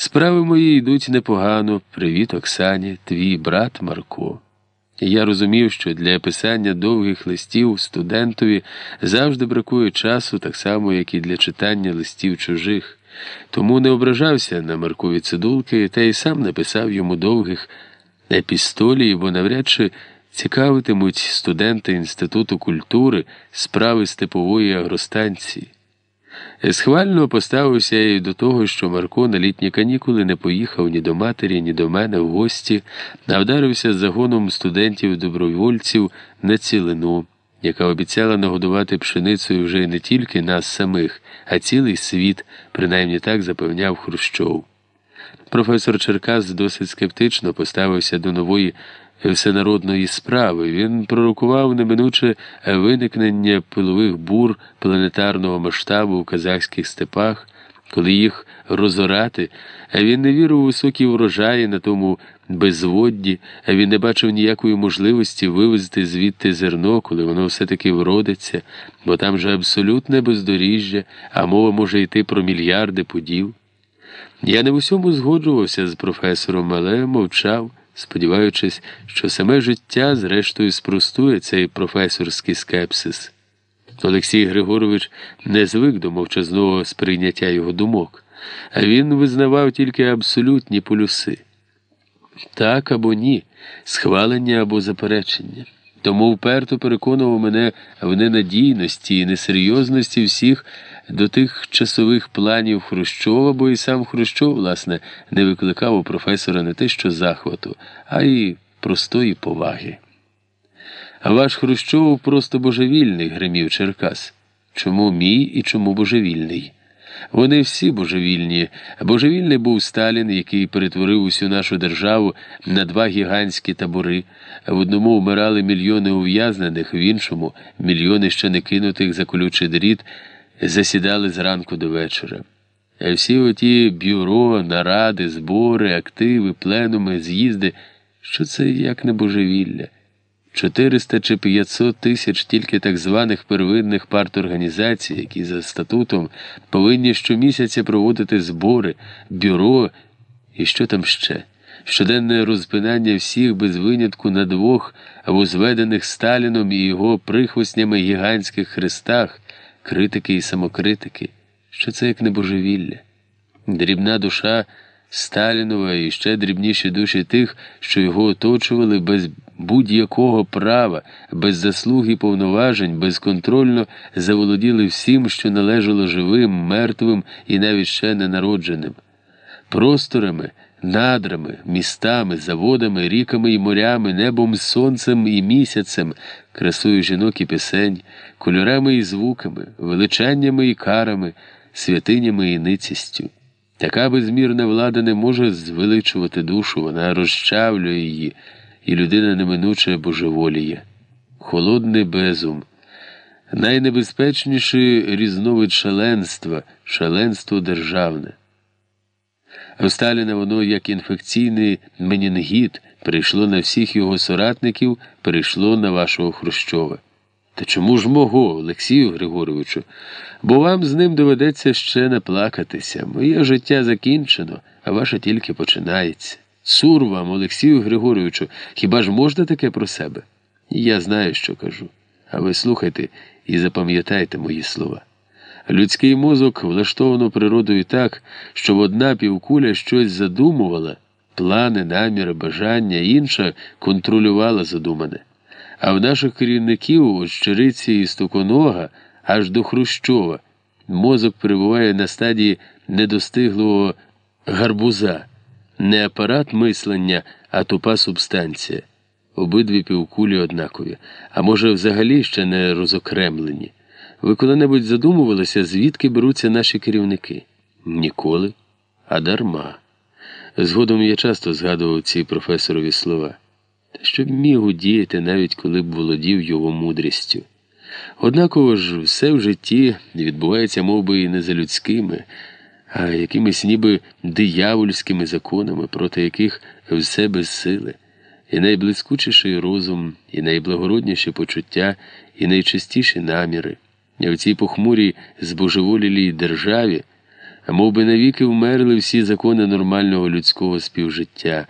Справи мої йдуть непогано. Привіт, Оксані, твій брат Марко. Я розумів, що для писання довгих листів студентові завжди бракує часу, так само, як і для читання листів чужих, тому не ображався на Маркові цидулки та й сам написав йому довгих епістолій, бо навряд чи цікавитимуть студенти Інституту культури справи степової агростанції. Схвально поставився й до того, що Марко на літні канікули не поїхав ні до матері, ні до мене в гості, а вдарився загоном студентів-добровольців на цілину, яка обіцяла нагодувати пшеницею вже не тільки нас самих, а цілий світ, принаймні так запевняв Хрущов. Професор Черкас досить скептично поставився до нової всенародної справи. Він пророкував неминуче виникнення пилових бур планетарного масштабу в казахських степах, коли їх розорати, він не вірив у високі врожаї на тому безводді, він не бачив ніякої можливості вивезти звідти зерно, коли воно все-таки вродиться, бо там же абсолютне бездоріжжя, а мова може йти про мільярди пудів. Я не в усьому згоджувався з професором, але мовчав сподіваючись, що саме життя, зрештою, спростує цей професорський скепсис. Олексій Григорович не звик до мовчазного сприйняття його думок, а він визнавав тільки абсолютні полюси так або ні, схвалення або заперечення. Тому вперто переконував мене в ненадійності і несерйозності всіх до тих часових планів Хрущова, бо і сам Хрущов, власне, не викликав у професора не те що захвату, а й простої поваги. Ваш Хрущов просто божевільний, гримів Черкас. Чому мій і чому божевільний? Вони всі божевільні. Божевільний був Сталін, який перетворив усю нашу державу на два гігантські табори. В одному вмирали мільйони ув'язнених, в іншому мільйони ще не кинутих за колючий дріт засідали зранку до вечора. Всі оті бюро, наради, збори, активи, пленуми, з'їзди, що це як не божевілля? 400 чи 500 тисяч тільки так званих первинних парторганізацій, які за статутом повинні щомісяця проводити збори, бюро і що там ще. Щоденне розпинання всіх без винятку на двох возведених Сталіном і його прихвостнями гігантських хрестах, критики і самокритики, що це як небожевілля, дрібна душа Сталінова і ще дрібніші душі тих, що його оточували без будь-якого права, без заслуги повноважень, безконтрольно заволоділи всім, що належало живим, мертвим і навіть ще ненародженим, просторами, надрами, містами, заводами, ріками і морями, небом, сонцем і місяцем, красою жінок і пісень, кольорами і звуками, величаннями і карами, святинями і ницістю. Така безмірна влада не може звеличувати душу, вона розчавлює її і людина неминуче божеволіє. Холодний безум, найнебезпечніший різновид шаленства, шаленство державне. У Сталіна воно, як інфекційний менінгіт, прийшло на всіх його соратників, перейшло на вашого Хрущова. Та чому ж мого, Олексію Григоровичу? Бо вам з ним доведеться ще не плакатися. Моє життя закінчено, а ваше тільки починається. Сур вам, Олексію Григоровичу, хіба ж можна таке про себе? Я знаю, що кажу. А ви слухайте і запам'ятайте мої слова. Людський мозок влаштовано природою так, щоб одна півкуля щось задумувала, плани, наміри, бажання, інша контролювала задумане. А в наших керівників от щириці і стоконога аж до Хрущова мозок перебуває на стадії недостиглого гарбуза не апарат мислення, а тупа субстанція. Обидві півкулі однакові, а може, взагалі ще не розокремлені. Ви коли-небудь задумувалися, звідки беруться наші керівники? Ніколи, а дарма. Згодом я часто згадував ці професорові слова, та щоб міг удіяти, навіть коли б володів його мудрістю. Однаково ж все в житті відбувається мов би, і не за людськими а якимись ніби диявольськими законами, проти яких все без сили, і найблискучіший розум, і найблагородніші почуття, і найчистіші наміри. В цій похмурій збожеволілій державі мов би навіки вмерли всі закони нормального людського співжиття.